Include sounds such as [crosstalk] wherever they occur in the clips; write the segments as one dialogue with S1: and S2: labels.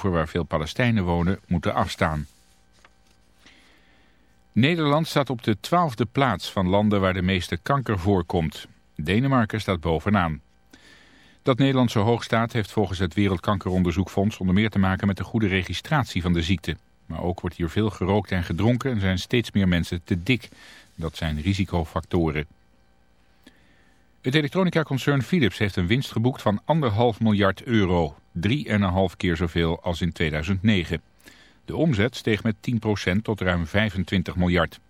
S1: voor waar veel Palestijnen wonen moeten afstaan. Nederland staat op de twaalfde plaats van landen waar de meeste kanker voorkomt. Denemarken staat bovenaan. Dat Nederland zo hoog staat heeft volgens het Wereldkankeronderzoekfonds onder meer te maken met de goede registratie van de ziekte. Maar ook wordt hier veel gerookt en gedronken en zijn steeds meer mensen te dik. Dat zijn risicofactoren. Het elektronica-concern Philips heeft een winst geboekt van 1,5 miljard euro. 3,5 keer zoveel als in 2009. De omzet steeg met 10% tot ruim 25 miljard.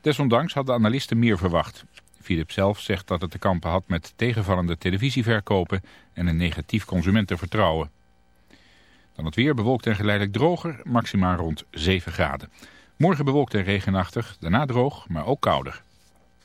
S1: Desondanks hadden analisten meer verwacht. Philips zelf zegt dat het te kampen had met tegenvallende televisieverkopen en een negatief consumentenvertrouwen. Dan het weer bewolkt en geleidelijk droger, maximaal rond 7 graden. Morgen bewolkt en regenachtig, daarna droog, maar ook kouder.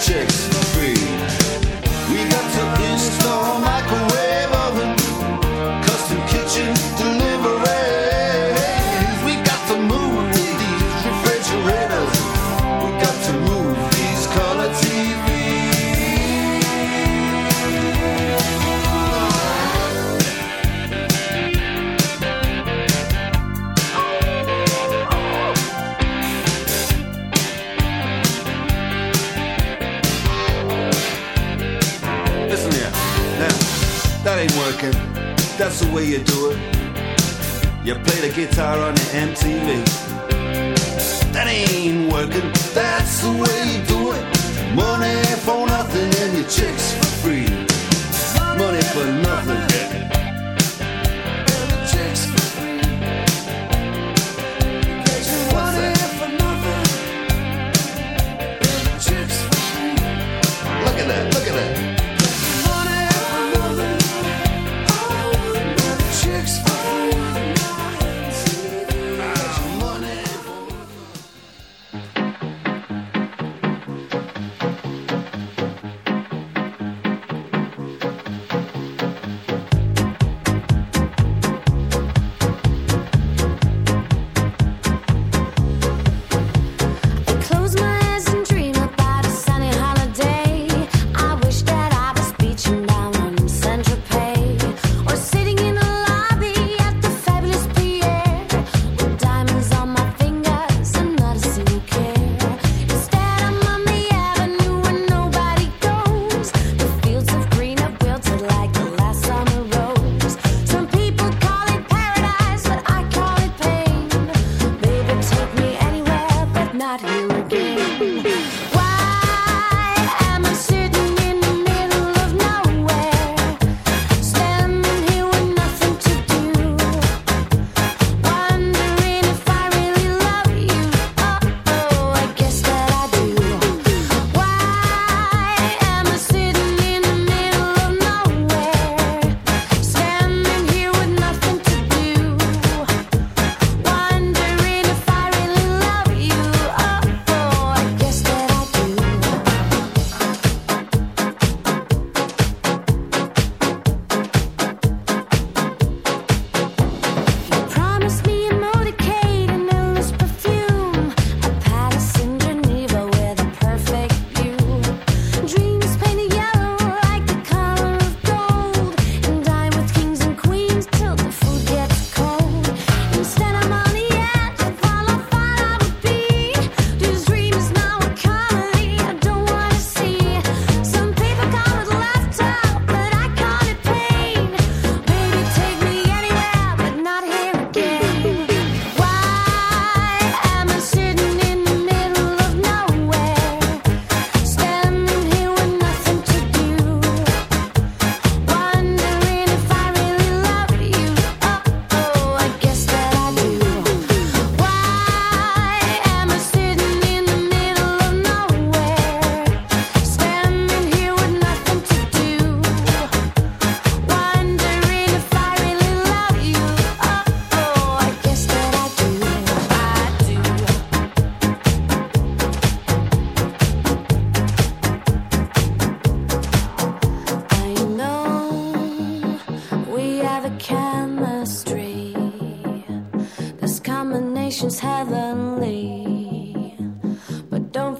S2: chicks free. We got to install
S3: micro.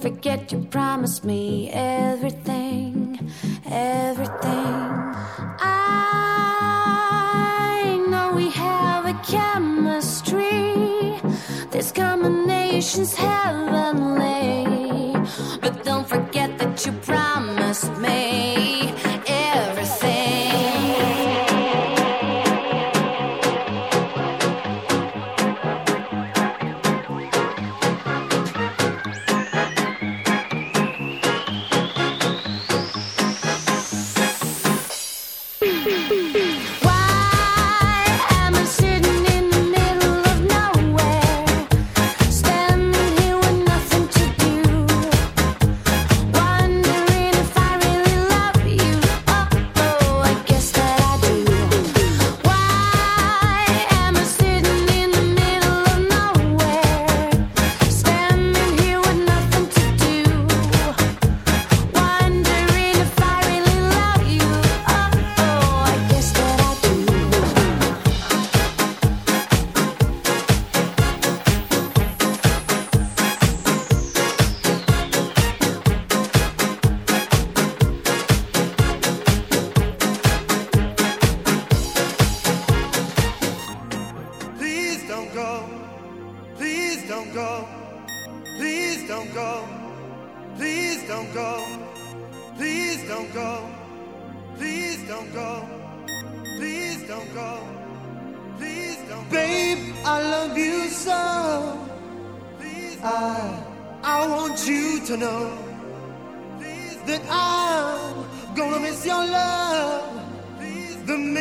S3: forget you promised me everything, everything.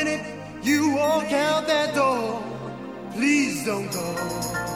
S2: Minute you walk out that door, please don't go.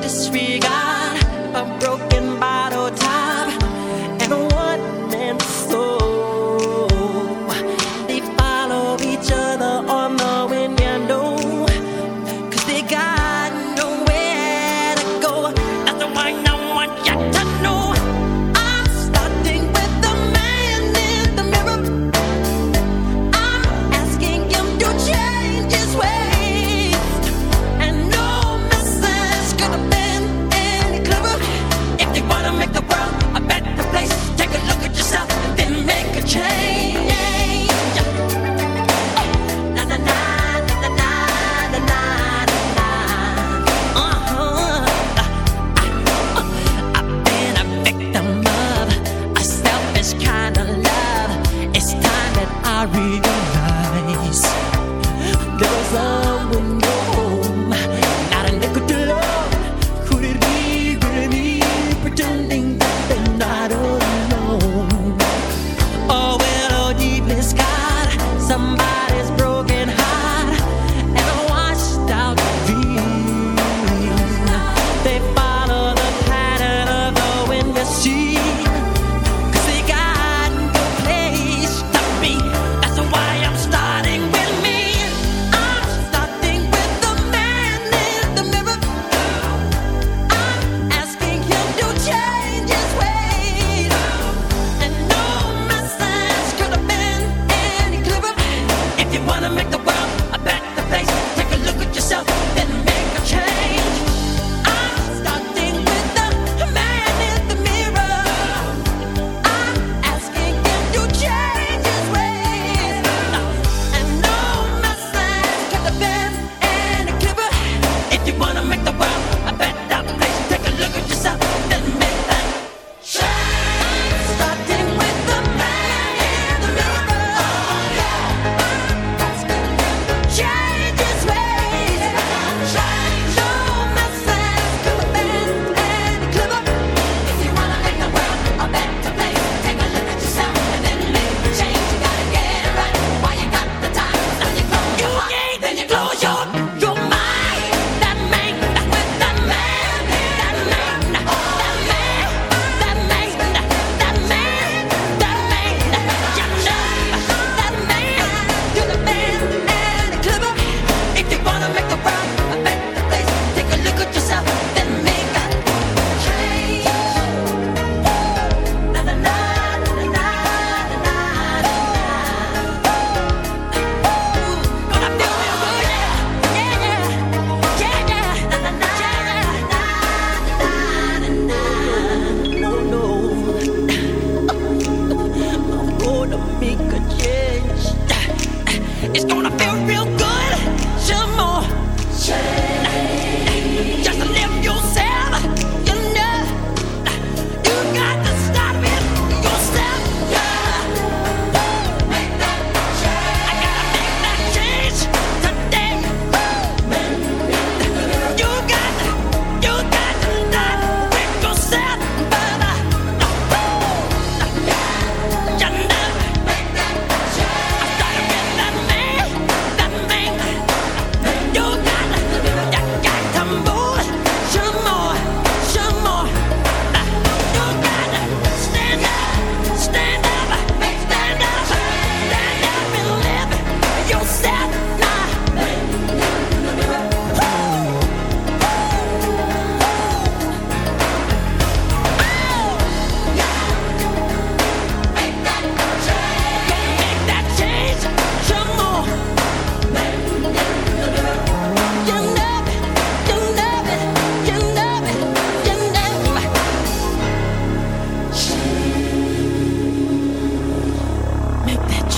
S4: disregard a broken Make that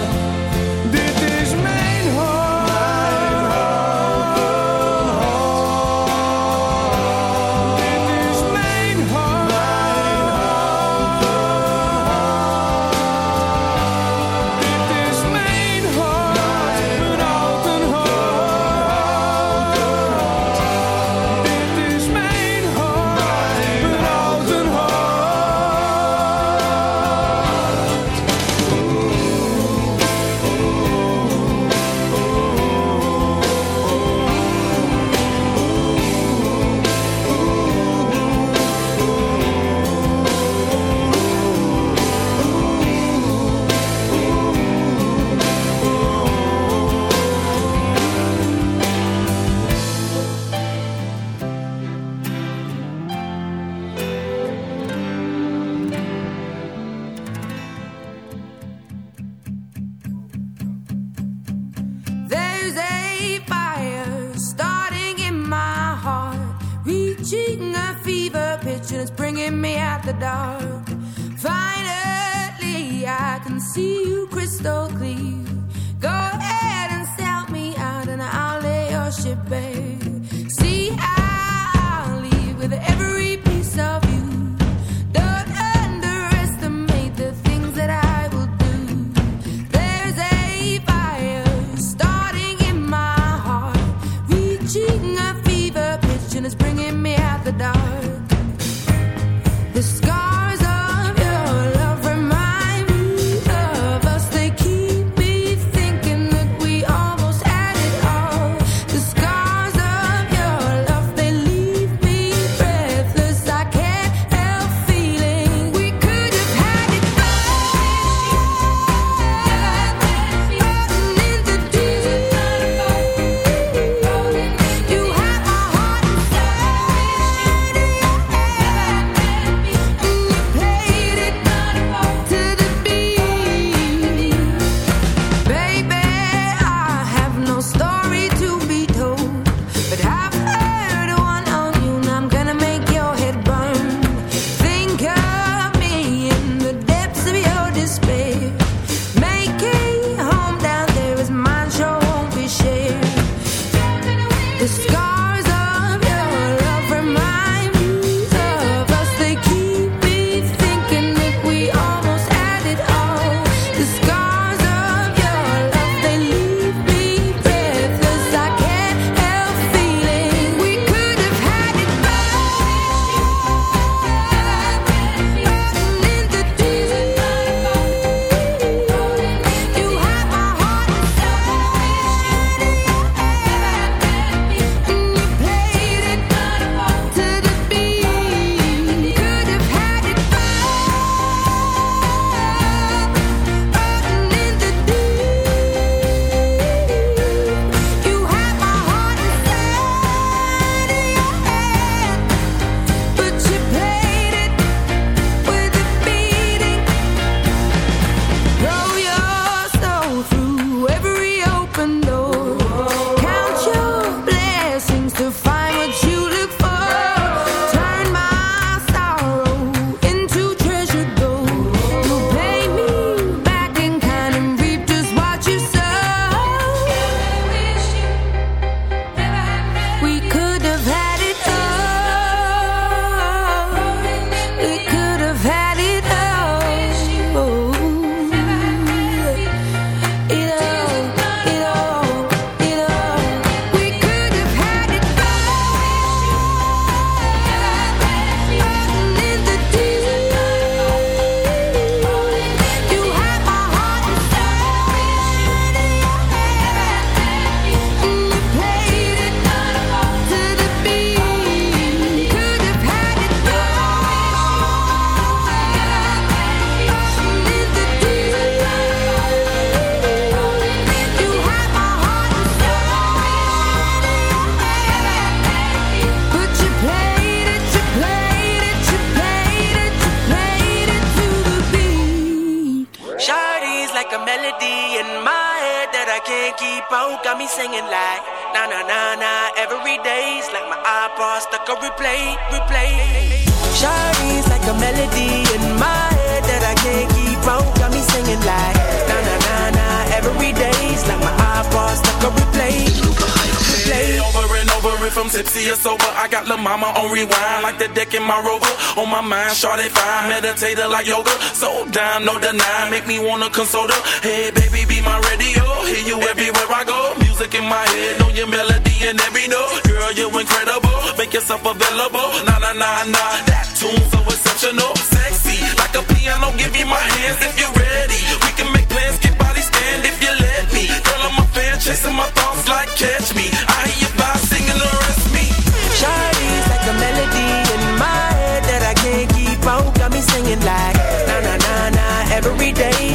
S5: La Mama on rewind, like the deck in my rover. On my mind, shawty fine, meditator like yoga. So down, no deny, make me wanna console her. Hey, baby, be my radio, hear you everywhere I go. Music in my head, know your melody and every note. Girl, you incredible, make yourself available. Nah, nah, nah, nah, that tune's so exceptional, sexy, like a piano. Give me my hands if you're ready. We can make plans, get body stand if you let me. Girl, I'm a fan, chasing my thoughts like catch me.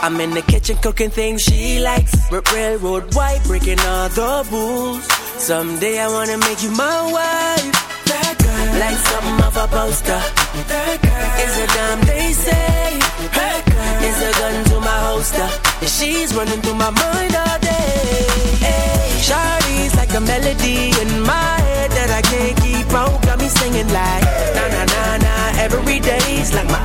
S4: I'm in the kitchen cooking things she likes. Railroad white, breaking all the rules. Someday I wanna make you my wife. That girl, like something off a poster. That girl is a damn they say. That girl is a gun to my holster. She's running through my mind all day. Hey, Shawty's like a melody in my head that I can't keep out. Got me singing like na na na na every day's like my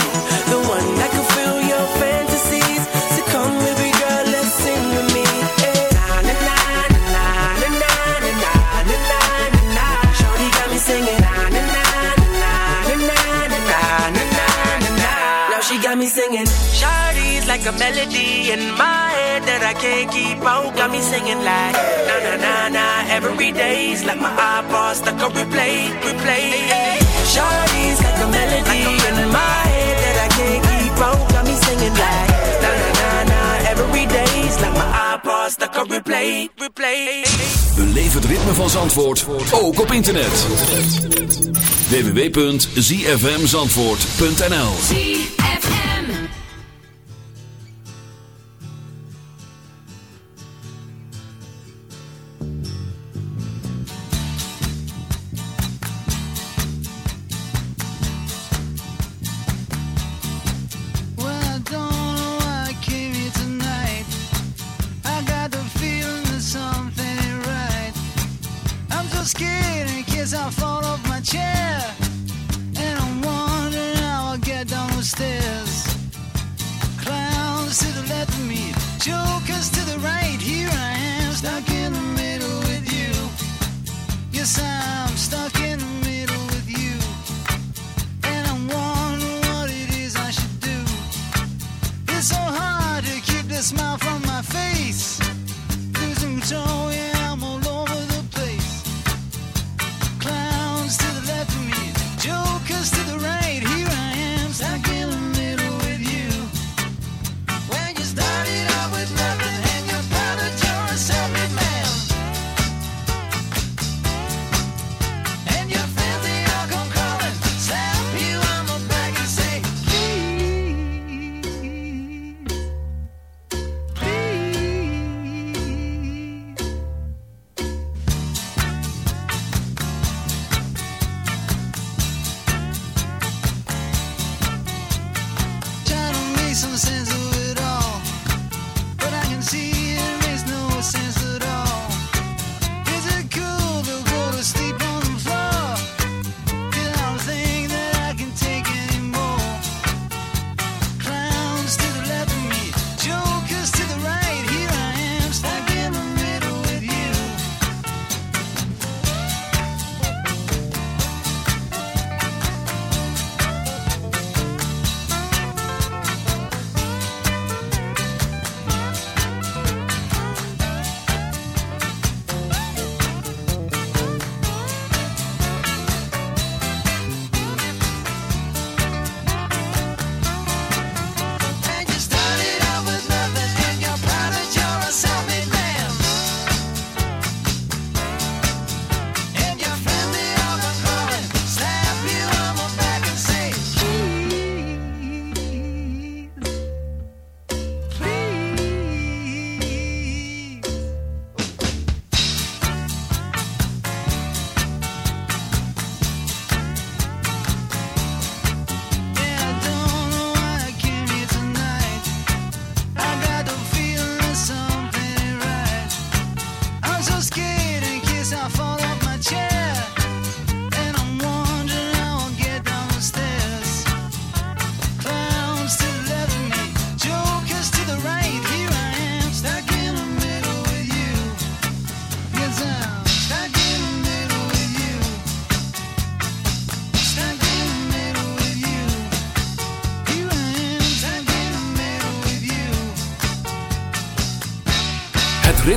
S4: like a melody in my head that I can't keep out. Got me singing like na na na na every day's like my iPod stuck on replay, replay. Shawty's like a melody in my head that I can't keep out. Got me singing like na na na na every day's like my iPod stuck on replay, replay.
S6: Beleef het ritme van Zandvoort ook op internet. www.zfmzandvoort.nl.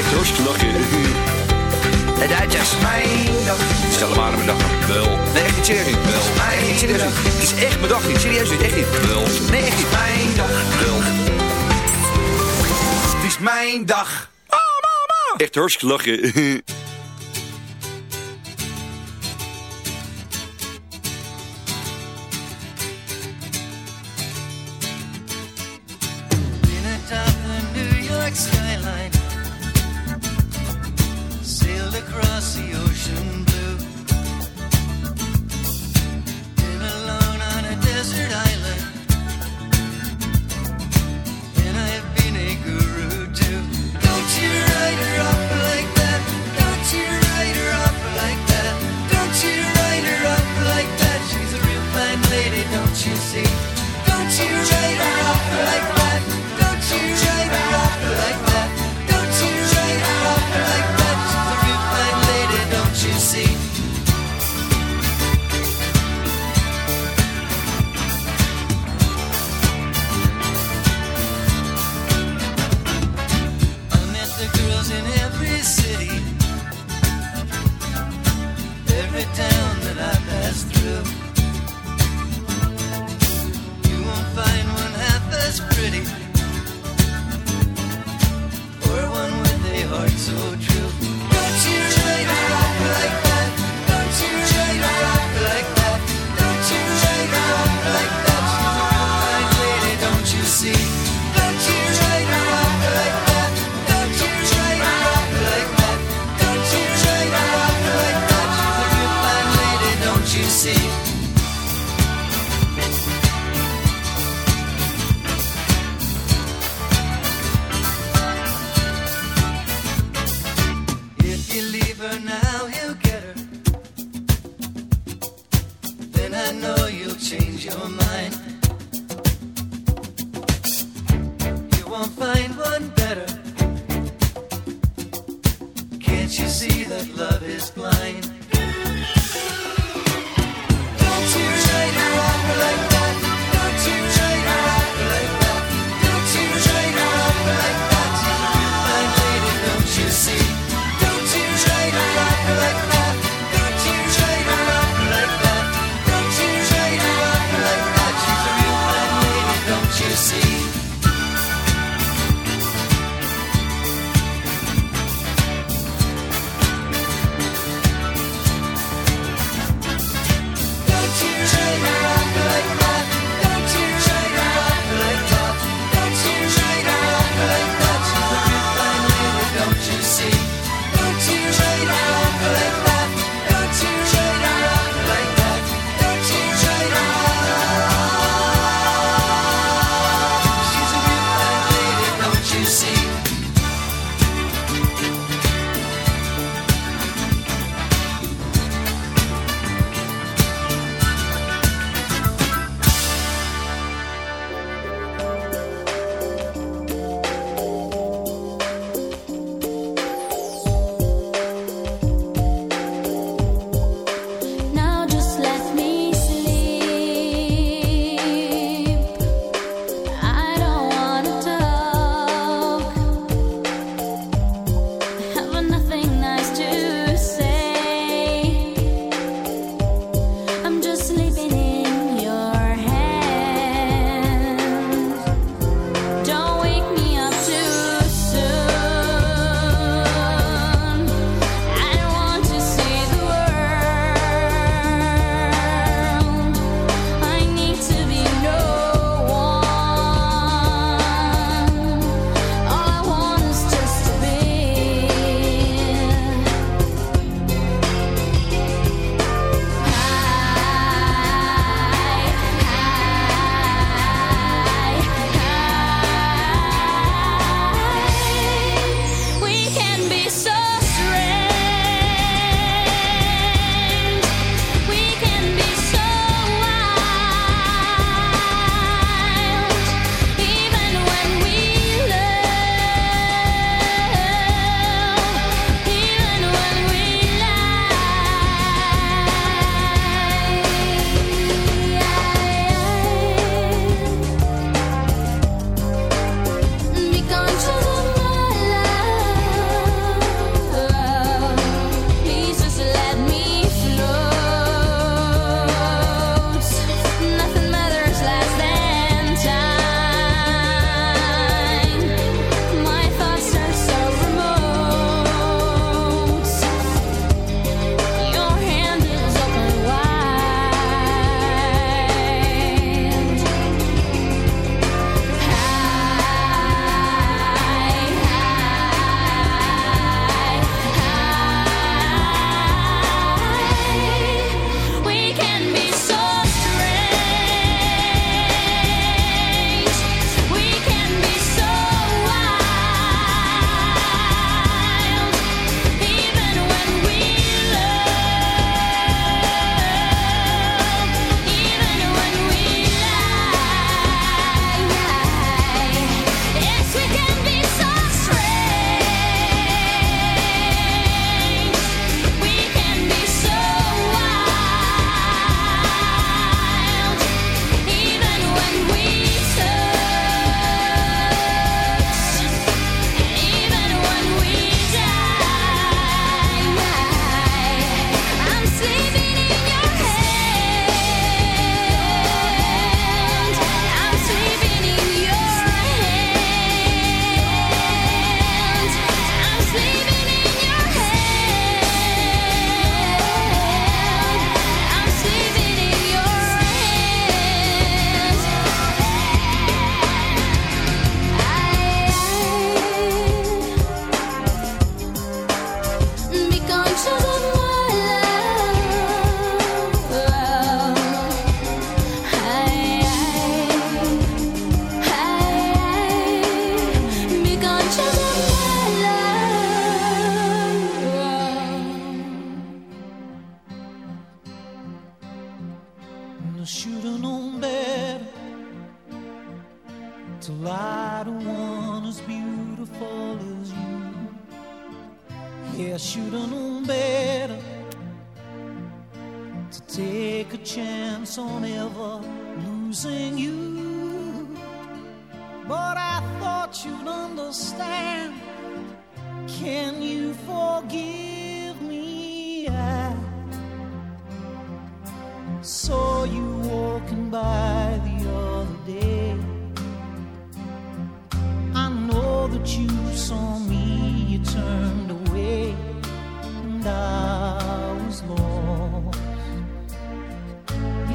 S2: Echt hartstikke lachen. De Duitsers.
S7: Mijn dag.
S2: Stel maar mijn dag. Wel. Nee, echt niet serieus. Wel. Nee, echt niet serieus. Het is echt mijn dag niet. Serieus niet. Echt niet. Wel. Nee, echt niet.
S7: Mijn dag.
S2: Wel.
S7: Het is mijn dag.
S2: Echt hartstikke lachen. [laughs]
S8: that love is blind?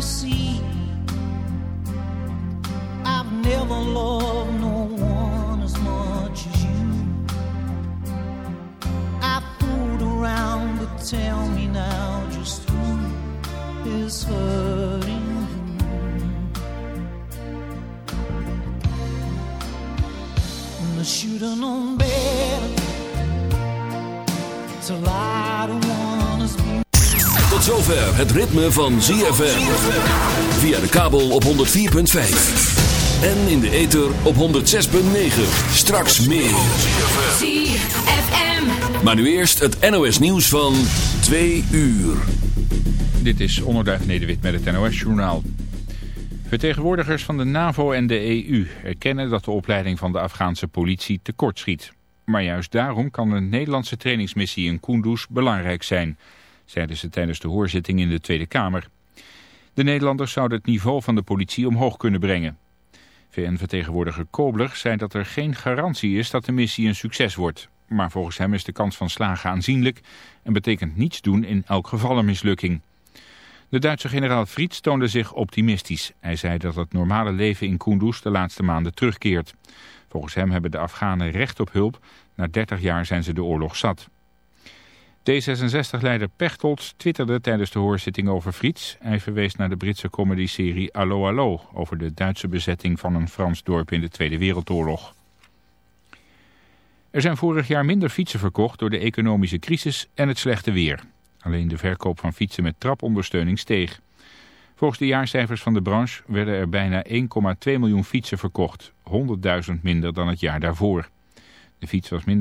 S8: See,
S6: zover het ritme van ZFM. Via de kabel op 104.5. En in de ether op 106.9. Straks meer.
S9: ZFM.
S6: Maar nu eerst het NOS nieuws van 2 uur.
S1: Dit is Onderduif Nederwit met het NOS-journaal. Vertegenwoordigers van de NAVO en de EU erkennen dat de opleiding van de Afghaanse politie tekortschiet. Maar juist daarom kan een Nederlandse trainingsmissie in Kunduz belangrijk zijn, zeiden ze tijdens de hoorzitting in de Tweede Kamer. De Nederlanders zouden het niveau van de politie omhoog kunnen brengen. VN-vertegenwoordiger Kobler zei dat er geen garantie is dat de missie een succes wordt. Maar volgens hem is de kans van slagen aanzienlijk en betekent niets doen in elk geval een mislukking. De Duitse generaal Fried toonde zich optimistisch. Hij zei dat het normale leven in Kunduz de laatste maanden terugkeert. Volgens hem hebben de Afghanen recht op hulp. Na 30 jaar zijn ze de oorlog zat. D66-leider Pechtold twitterde tijdens de hoorzitting over Friets. Hij verwees naar de Britse comedyserie Allo Allo... over de Duitse bezetting van een Frans dorp in de Tweede Wereldoorlog. Er zijn vorig jaar minder fietsen verkocht door de economische crisis en het slechte weer. Alleen de verkoop van fietsen met trapondersteuning steeg. Volgens de jaarcijfers van de branche werden er bijna 1,2 miljoen fietsen verkocht. 100.000 minder dan het jaar daarvoor. De fiets was minder